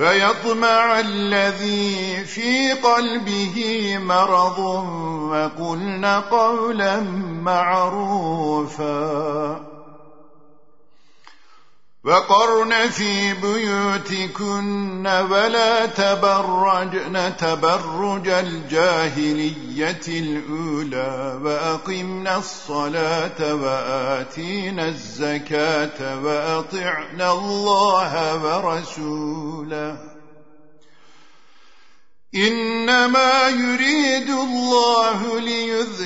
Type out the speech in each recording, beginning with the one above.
فيطمع الذي في قلبه مرض وقلن قولا معروفا. وقرن في بيوتكن ولا تبرجن تبرج الجاهلية الأولى وأقمنا الصلاة وآتينا الزكاة وأطعنا الله ورسوله. إنما يريد الله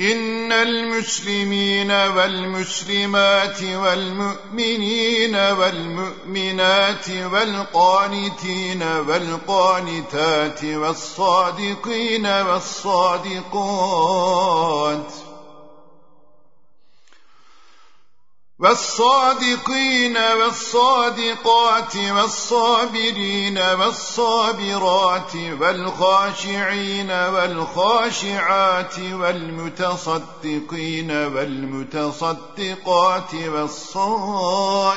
إن المسلمين والمسلمات والمؤمنين والمؤمنات والقانتين والقانتات والصادقين والصادقات والصادقين والصادقات والصابرين والصابرات والخاشعين والخاشعات والمتصدقين والمتصدقات والصائمين